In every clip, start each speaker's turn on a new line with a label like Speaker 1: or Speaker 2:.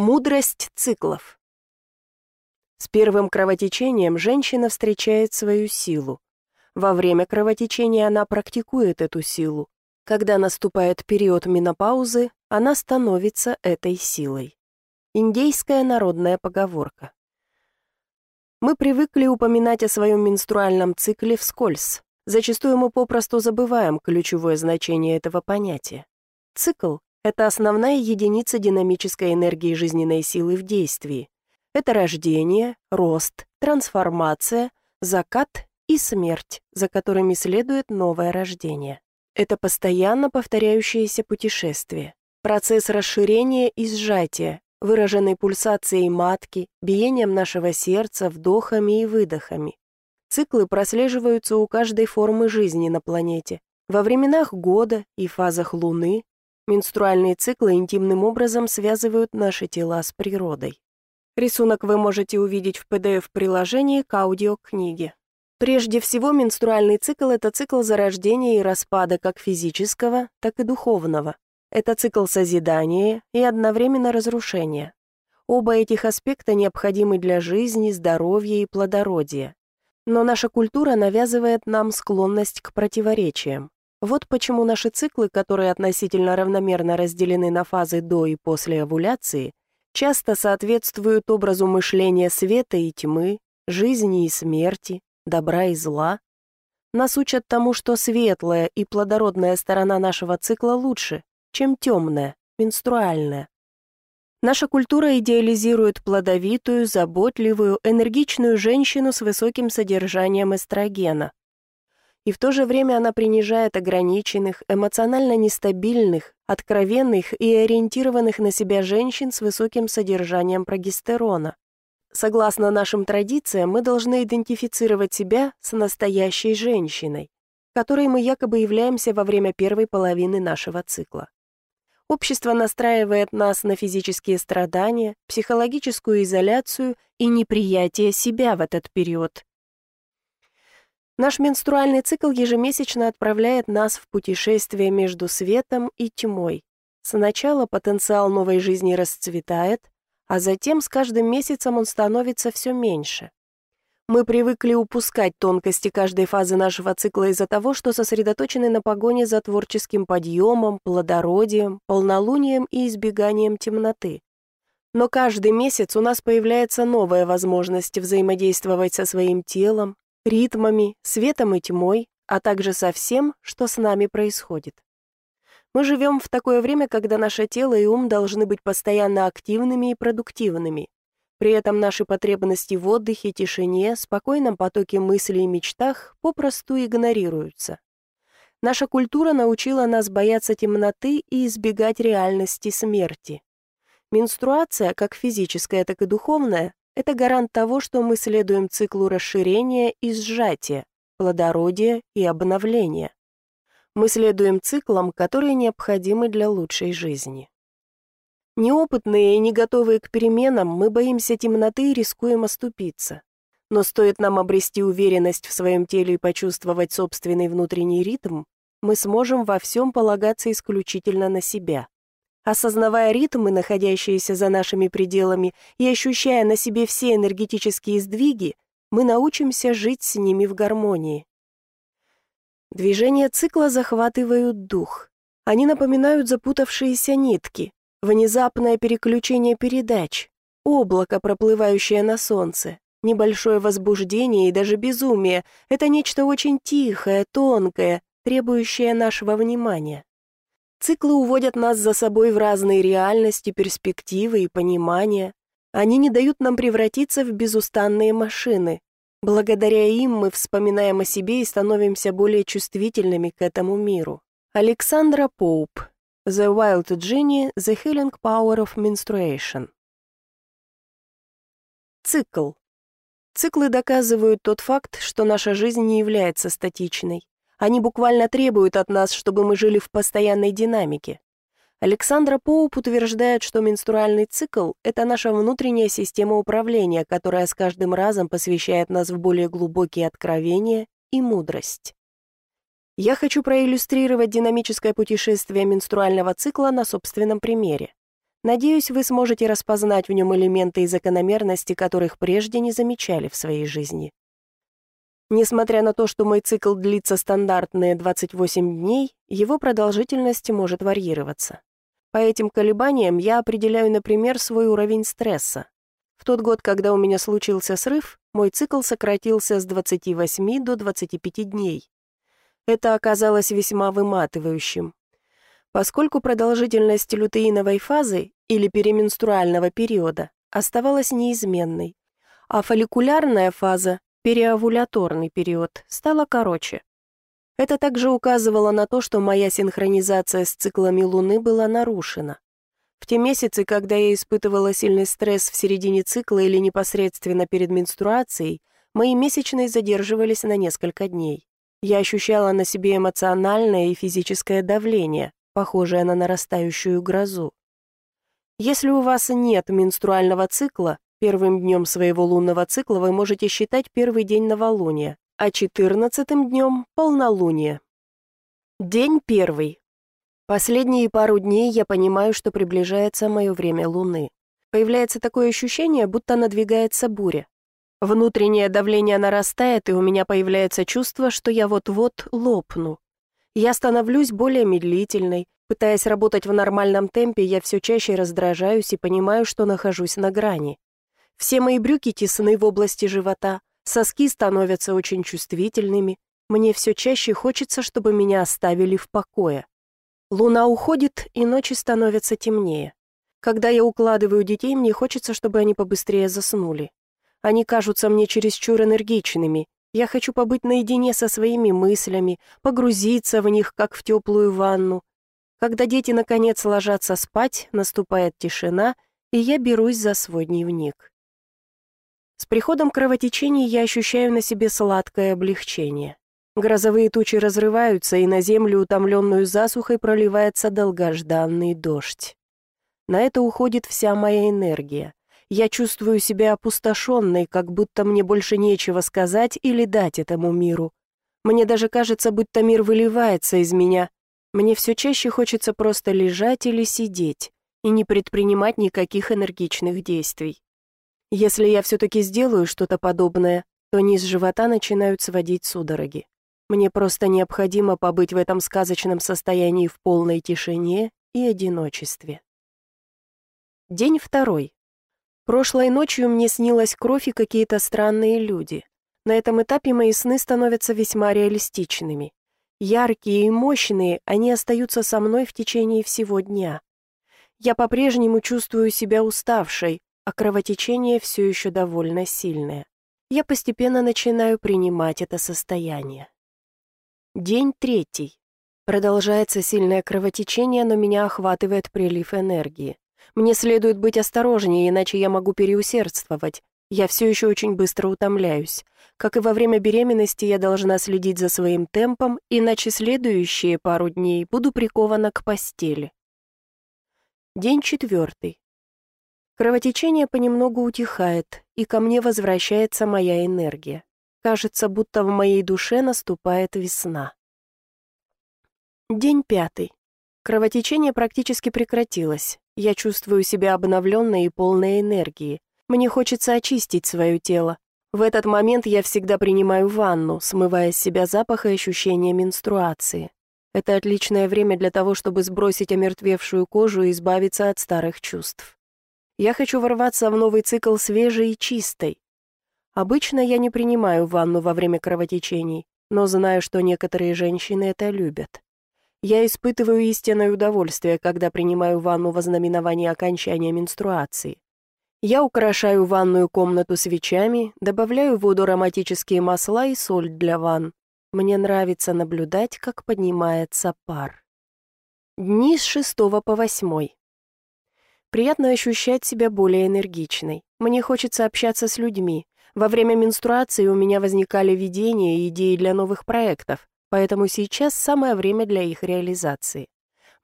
Speaker 1: Мудрость циклов. С первым кровотечением женщина встречает свою силу. Во время кровотечения она практикует эту силу. Когда наступает период менопаузы, она становится этой силой. Индейская народная поговорка. Мы привыкли упоминать о своем менструальном цикле вскользь. Зачастую мы попросту забываем ключевое значение этого понятия. Цикл это основная единица динамической энергии жизненной силы в действии. Это рождение, рост, трансформация, закат и смерть, за которыми следует новое рождение. Это постоянно повторяющееся путешествие, процесс расширения и сжатия, выраженный пульсацией матки, биением нашего сердца, вдохами и выдохами. Циклы прослеживаются у каждой формы жизни на планете, во временах года и фазах Луны, Менструальные циклы интимным образом связывают наши тела с природой. Рисунок вы можете увидеть в PDF-приложении к аудиокниге. Прежде всего, менструальный цикл – это цикл зарождения и распада как физического, так и духовного. Это цикл созидания и одновременно разрушения. Оба этих аспекта необходимы для жизни, здоровья и плодородия. Но наша культура навязывает нам склонность к противоречиям. Вот почему наши циклы, которые относительно равномерно разделены на фазы до и после овуляции, часто соответствуют образу мышления света и тьмы, жизни и смерти, добра и зла. Нас учат тому, что светлая и плодородная сторона нашего цикла лучше, чем темная, менструальная. Наша культура идеализирует плодовитую, заботливую, энергичную женщину с высоким содержанием эстрогена, и в то же время она принижает ограниченных, эмоционально нестабильных, откровенных и ориентированных на себя женщин с высоким содержанием прогестерона. Согласно нашим традициям, мы должны идентифицировать себя с настоящей женщиной, которой мы якобы являемся во время первой половины нашего цикла. Общество настраивает нас на физические страдания, психологическую изоляцию и неприятие себя в этот период, Наш менструальный цикл ежемесячно отправляет нас в путешествие между светом и тьмой. Сначала потенциал новой жизни расцветает, а затем с каждым месяцем он становится все меньше. Мы привыкли упускать тонкости каждой фазы нашего цикла из-за того, что сосредоточены на погоне за творческим подъемом, плодородием, полнолунием и избеганием темноты. Но каждый месяц у нас появляется новая возможность взаимодействовать со своим телом, ритмами, светом и тьмой, а также со всем, что с нами происходит. Мы живем в такое время, когда наше тело и ум должны быть постоянно активными и продуктивными. При этом наши потребности в отдыхе, тишине, спокойном потоке мыслей и мечтах попросту игнорируются. Наша культура научила нас бояться темноты и избегать реальности смерти. Менструация, как физическая, так и духовная, это гарант того, что мы следуем циклу расширения и сжатия, плодородия и обновления. Мы следуем циклам, которые необходимы для лучшей жизни. Неопытные и не готовые к переменам, мы боимся темноты и рискуем оступиться. Но стоит нам обрести уверенность в своем теле и почувствовать собственный внутренний ритм, мы сможем во всем полагаться исключительно на себя. Осознавая ритмы, находящиеся за нашими пределами, и ощущая на себе все энергетические сдвиги, мы научимся жить с ними в гармонии. Движения цикла захватывают дух. Они напоминают запутавшиеся нитки, внезапное переключение передач, облако, проплывающее на солнце, небольшое возбуждение и даже безумие — это нечто очень тихое, тонкое, требующее нашего внимания. Циклы уводят нас за собой в разные реальности, перспективы и понимания. Они не дают нам превратиться в безустанные машины. Благодаря им мы вспоминаем о себе и становимся более чувствительными к этому миру. Александра Поуп. The Wild Genie, The Healing Power of Menstruation. Цикл. Циклы доказывают тот факт, что наша жизнь не является статичной. Они буквально требуют от нас, чтобы мы жили в постоянной динамике. Александра Поуп утверждает, что менструальный цикл – это наша внутренняя система управления, которая с каждым разом посвящает нас в более глубокие откровения и мудрость. Я хочу проиллюстрировать динамическое путешествие менструального цикла на собственном примере. Надеюсь, вы сможете распознать в нем элементы и закономерности, которых прежде не замечали в своей жизни. Несмотря на то, что мой цикл длится стандартные 28 дней, его продолжительность может варьироваться. По этим колебаниям я определяю, например, свой уровень стресса. В тот год, когда у меня случился срыв, мой цикл сократился с 28 до 25 дней. Это оказалось весьма выматывающим. Поскольку продолжительность лютеиновой фазы или переменструального периода оставалась неизменной, а фолликулярная фаза, переовуляторный период, стала короче. Это также указывало на то, что моя синхронизация с циклами Луны была нарушена. В те месяцы, когда я испытывала сильный стресс в середине цикла или непосредственно перед менструацией, мои месячные задерживались на несколько дней. Я ощущала на себе эмоциональное и физическое давление, похожее на нарастающую грозу. Если у вас нет менструального цикла, первым днем своего лунного цикла вы можете считать первый день новолуния, а четырнадцатым днем – полнолуние. День первый. Последние пару дней я понимаю, что приближается мое время Луны. Появляется такое ощущение, будто надвигается буря. Внутреннее давление нарастает, и у меня появляется чувство, что я вот-вот лопну. Я становлюсь более медлительной. Пытаясь работать в нормальном темпе, я все чаще раздражаюсь и понимаю, что нахожусь на грани. Все мои брюки тесны в области живота, соски становятся очень чувствительными. Мне все чаще хочется, чтобы меня оставили в покое. Луна уходит, и ночи становятся темнее. Когда я укладываю детей, мне хочется, чтобы они побыстрее заснули. Они кажутся мне чересчур энергичными. Я хочу побыть наедине со своими мыслями, погрузиться в них, как в теплую ванну. Когда дети, наконец, ложатся спать, наступает тишина, и я берусь за свой дневник. С приходом кровотечений я ощущаю на себе сладкое облегчение. Грозовые тучи разрываются, и на землю, утомленную засухой, проливается долгожданный дождь. На это уходит вся моя энергия. Я чувствую себя опустошенной, как будто мне больше нечего сказать или дать этому миру. Мне даже кажется, будто мир выливается из меня. Мне все чаще хочется просто лежать или сидеть и не предпринимать никаких энергичных действий. Если я все-таки сделаю что-то подобное, то низ живота начинают сводить судороги. Мне просто необходимо побыть в этом сказочном состоянии в полной тишине и одиночестве. День второй. Прошлой ночью мне снилась кровь и какие-то странные люди. На этом этапе мои сны становятся весьма реалистичными. Яркие и мощные, они остаются со мной в течение всего дня. Я по-прежнему чувствую себя уставшей, а кровотечение все еще довольно сильное. Я постепенно начинаю принимать это состояние. День третий. Продолжается сильное кровотечение, но меня охватывает прилив энергии. Мне следует быть осторожнее, иначе я могу переусердствовать. Я все еще очень быстро утомляюсь. Как и во время беременности, я должна следить за своим темпом, иначе следующие пару дней буду прикована к постели. День четвертый. Кровотечение понемногу утихает, и ко мне возвращается моя энергия. Кажется, будто в моей душе наступает весна. День пятый. Кровотечение практически прекратилось. Я чувствую себя обновленной и полной энергии. Мне хочется очистить свое тело. В этот момент я всегда принимаю ванну, смывая с себя запах и ощущение менструации. Это отличное время для того, чтобы сбросить омертвевшую кожу и избавиться от старых чувств. Я хочу ворваться в новый цикл свежей и чистой, Обычно я не принимаю ванну во время кровотечений, но знаю, что некоторые женщины это любят. Я испытываю истинное удовольствие, когда принимаю ванну во знаменование окончания менструации. Я украшаю ванную комнату свечами, добавляю в воду ароматические масла и соль для ванн. Мне нравится наблюдать, как поднимается пар. Дни с шестого по восьмой. Приятно ощущать себя более энергичной. Мне хочется общаться с людьми, во время менструации у меня возникали видения и идеи для новых проектов, поэтому сейчас самое время для их реализации.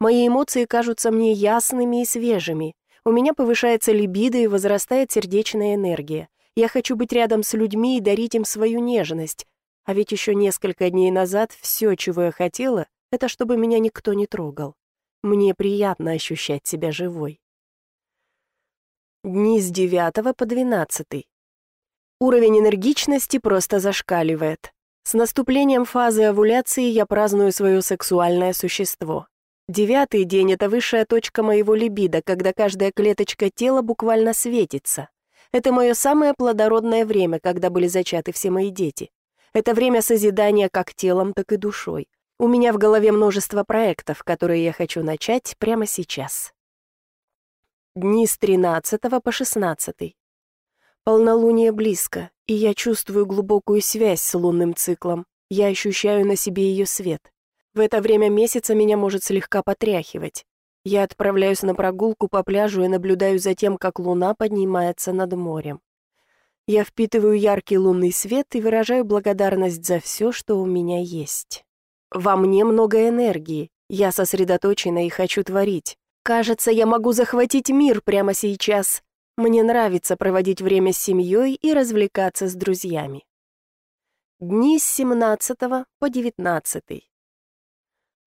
Speaker 1: Мои эмоции кажутся мне ясными и свежими. У меня повышается либидо и возрастает сердечная энергия. Я хочу быть рядом с людьми и дарить им свою нежность. А ведь еще несколько дней назад все, чего я хотела, это чтобы меня никто не трогал. Мне приятно ощущать себя живой. Дни с 9 по 12. Уровень энергичности просто зашкаливает. С наступлением фазы овуляции я праздную свое сексуальное существо. Девятый день — это высшая точка моего либидо, когда каждая клеточка тела буквально светится. Это мое самое плодородное время, когда были зачаты все мои дети. Это время созидания как телом, так и душой. У меня в голове множество проектов, которые я хочу начать прямо сейчас. Дни с 13 по 16. Полнолуние близко, и я чувствую глубокую связь с лунным циклом. Я ощущаю на себе ее свет. В это время месяца меня может слегка потряхивать. Я отправляюсь на прогулку по пляжу и наблюдаю за тем, как луна поднимается над морем. Я впитываю яркий лунный свет и выражаю благодарность за все, что у меня есть. Во мне много энергии, я сосредоточена и хочу творить. Кажется, я могу захватить мир прямо сейчас. Мне нравится проводить время с семьей и развлекаться с друзьями. Дни с 17 по 19.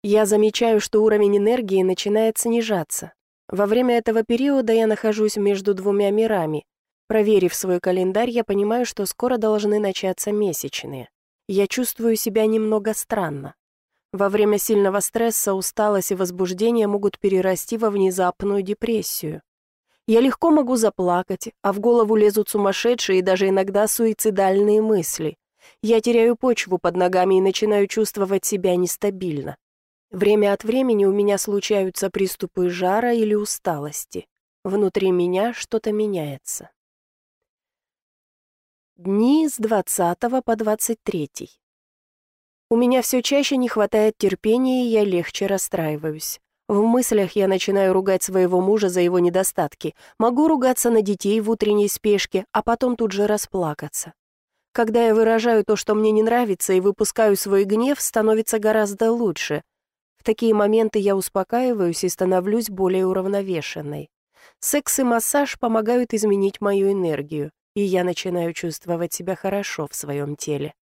Speaker 1: Я замечаю, что уровень энергии начинает снижаться. Во время этого периода я нахожусь между двумя мирами. Проверив свой календарь, я понимаю, что скоро должны начаться месячные. Я чувствую себя немного странно. Во время сильного стресса усталость и возбуждение могут перерасти во внезапную депрессию. Я легко могу заплакать, а в голову лезут сумасшедшие и даже иногда суицидальные мысли. Я теряю почву под ногами и начинаю чувствовать себя нестабильно. Время от времени у меня случаются приступы жара или усталости. Внутри меня что-то меняется. Дни с 20 по 23. У меня все чаще не хватает терпения, и я легче расстраиваюсь. В мыслях я начинаю ругать своего мужа за его недостатки. Могу ругаться на детей в утренней спешке, а потом тут же расплакаться. Когда я выражаю то, что мне не нравится, и выпускаю свой гнев, становится гораздо лучше. В такие моменты я успокаиваюсь и становлюсь более уравновешенной. Секс и массаж помогают изменить мою энергию, и я начинаю чувствовать себя хорошо в своем теле.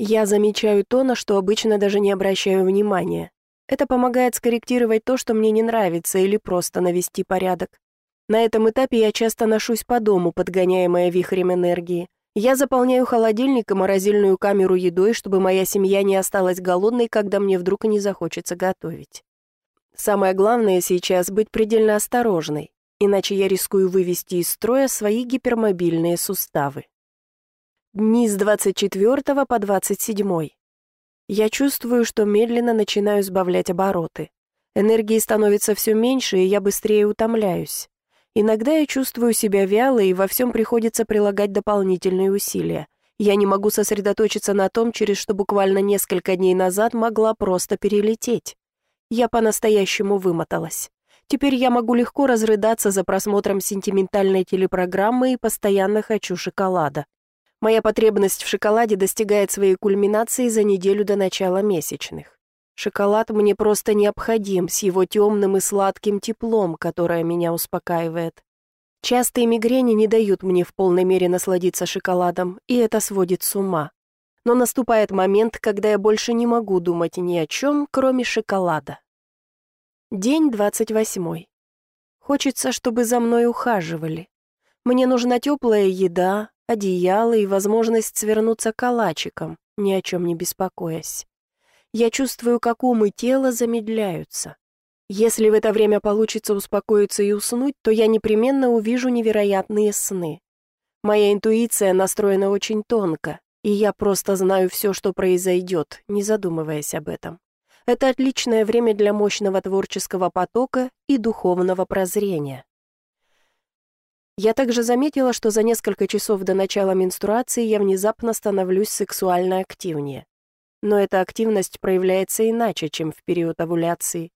Speaker 1: Я замечаю то, на что обычно даже не обращаю внимания. Это помогает скорректировать то, что мне не нравится, или просто навести порядок. На этом этапе я часто ношусь по дому, подгоняемая вихрем энергии. Я заполняю холодильник и морозильную камеру едой, чтобы моя семья не осталась голодной, когда мне вдруг не захочется готовить. Самое главное сейчас — быть предельно осторожной, иначе я рискую вывести из строя свои гипермобильные суставы. Дни с 24 по 27. Я чувствую, что медленно начинаю сбавлять обороты. Энергии становится все меньше, и я быстрее утомляюсь. Иногда я чувствую себя вялой, и во всем приходится прилагать дополнительные усилия. Я не могу сосредоточиться на том, через что буквально несколько дней назад могла просто перелететь. Я по-настоящему вымоталась. Теперь я могу легко разрыдаться за просмотром сентиментальной телепрограммы и постоянно хочу шоколада. Моя потребность в шоколаде достигает своей кульминации за неделю до начала месячных. Шоколад мне просто необходим с его темным и сладким теплом, которое меня успокаивает. Частые мигрени не дают мне в полной мере насладиться шоколадом, и это сводит с ума. Но наступает момент, когда я больше не могу думать ни о чем, кроме шоколада. День двадцать восьмой. Хочется, чтобы за мной ухаживали. Мне нужна теплая еда, одеяло и возможность свернуться калачиком, ни о чем не беспокоясь. Я чувствую, как ум и тело замедляются. Если в это время получится успокоиться и уснуть, то я непременно увижу невероятные сны. Моя интуиция настроена очень тонко, и я просто знаю все, что произойдет, не задумываясь об этом. Это отличное время для мощного творческого потока и духовного прозрения. Я также заметила, что за несколько часов до начала менструации я внезапно становлюсь сексуально активнее. Но эта активность проявляется иначе, чем в период овуляции.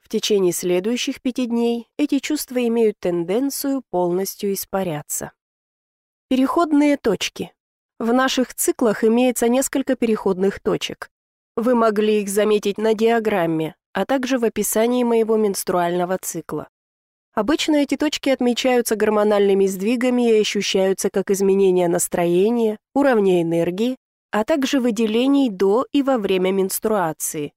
Speaker 1: В течение следующих пяти дней эти чувства имеют тенденцию полностью испаряться. Переходные точки. В наших циклах имеется несколько переходных точек. Вы могли их заметить на диаграмме, а также в описании моего менструального цикла. Обычно эти точки отмечаются гормональными сдвигами и ощущаются как изменение настроения, уровня энергии, а также выделений до и во время менструации.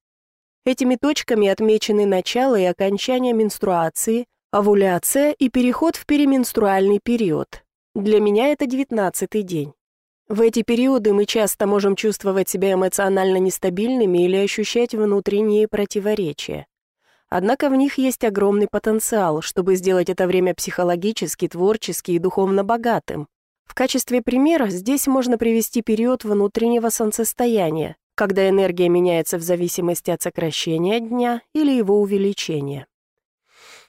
Speaker 1: Этими точками отмечены начало и окончание менструации, Овуляция и переход в переменструальный период. Для меня это девятнадцатый день. В эти периоды мы часто можем чувствовать себя эмоционально нестабильными или ощущать внутренние противоречия. Однако в них есть огромный потенциал, чтобы сделать это время психологически, творчески и духовно богатым. В качестве примера здесь можно привести период внутреннего солнцестояния, когда энергия меняется в зависимости от сокращения дня или его увеличения.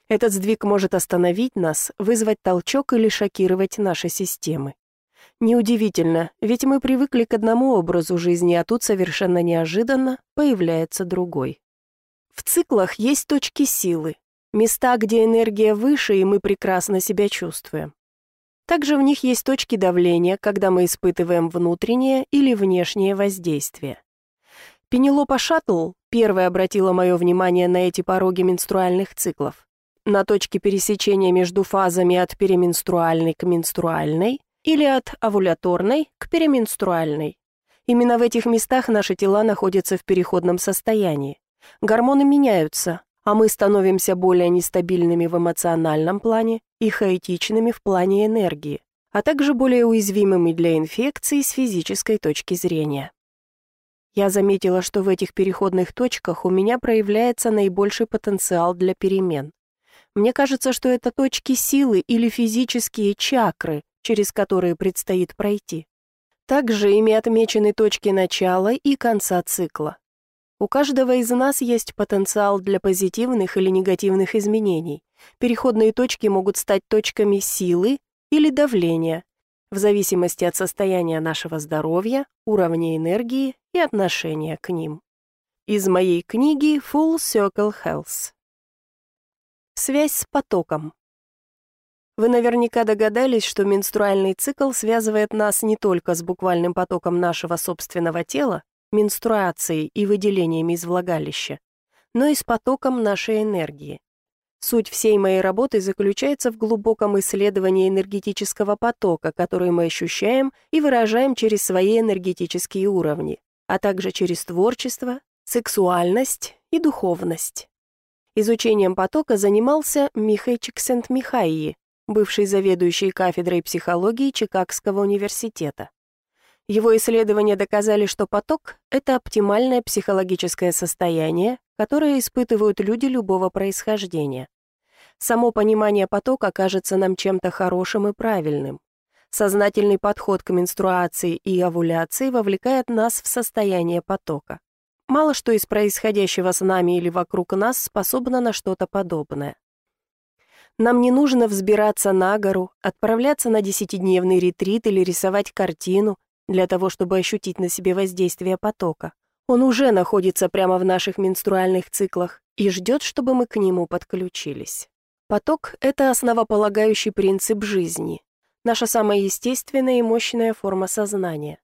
Speaker 1: Этот сдвиг может остановить нас, вызвать толчок или шокировать наши системы. Неудивительно, ведь мы привыкли к одному образу жизни, а тут совершенно неожиданно появляется другой. В циклах есть точки силы, места, где энергия выше, и мы прекрасно себя чувствуем. Также в них есть точки давления, когда мы испытываем внутреннее или внешнее воздействие. Пенелопа Шаттл первая обратила мое внимание на эти пороги менструальных циклов. На точке пересечения между фазами от переменструальной к менструальной или от овуляторной к переменструальной. Именно в этих местах наши тела находятся в переходном состоянии. Гормоны меняются, а мы становимся более нестабильными в эмоциональном плане и хаотичными в плане энергии, а также более уязвимыми для инфекций с физической точки зрения. Я заметила, что в этих переходных точках у меня проявляется наибольший потенциал для перемен. Мне кажется, что это точки силы или физические чакры, через которые предстоит пройти. Также ими отмечены точки начала и конца цикла. У каждого из нас есть потенциал для позитивных или негативных изменений. Переходные точки могут стать точками силы или давления, в зависимости от состояния нашего здоровья, уровня энергии и отношения к ним. Из моей книги Full Circle Health. Связь с потоком. Вы наверняка догадались, что менструальный цикл связывает нас не только с буквальным потоком нашего собственного тела, менструацией и выделениями из влагалища, но и с потоком нашей энергии. Суть всей моей работы заключается в глубоком исследовании энергетического потока, который мы ощущаем и выражаем через свои энергетические уровни, а также через творчество, сексуальность и духовность. Изучением потока занимался Михай Чиксент-Михайи, бывший заведующий кафедрой психологии Чикагского университета. Его исследования доказали, что поток — это оптимальное психологическое состояние, которое испытывают люди любого происхождения. Само понимание потока кажется нам чем-то хорошим и правильным. Сознательный подход к менструации и овуляции вовлекает нас в состояние потока. Мало что из происходящего с нами или вокруг нас способно на что-то подобное. Нам не нужно взбираться на гору, отправляться на десятидневный ретрит или рисовать картину, для того, чтобы ощутить на себе воздействие потока. Он уже находится прямо в наших менструальных циклах и ждет, чтобы мы к нему подключились. Поток — это основополагающий принцип жизни, наша самая естественная и мощная форма сознания.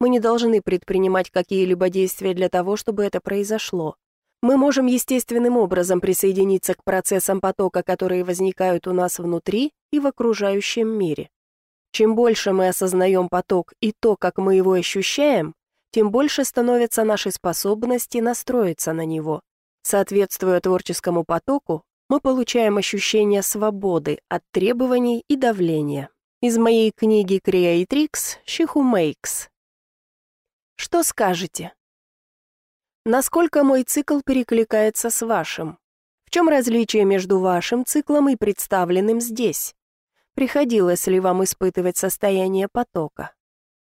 Speaker 1: Мы не должны предпринимать какие-либо действия для того, чтобы это произошло. Мы можем естественным образом присоединиться к процессам потока, которые возникают у нас внутри и в окружающем мире. Чем больше мы осознаем поток и то, как мы его ощущаем, тем больше становятся наши способности настроиться на него. Соответствуя творческому потоку, мы получаем ощущение свободы от требований и давления. Из моей книги Creatrix «She Who Makes». Что скажете? Насколько мой цикл перекликается с вашим? В чем различие между вашим циклом и представленным здесь? Приходилось ли вам испытывать состояние потока?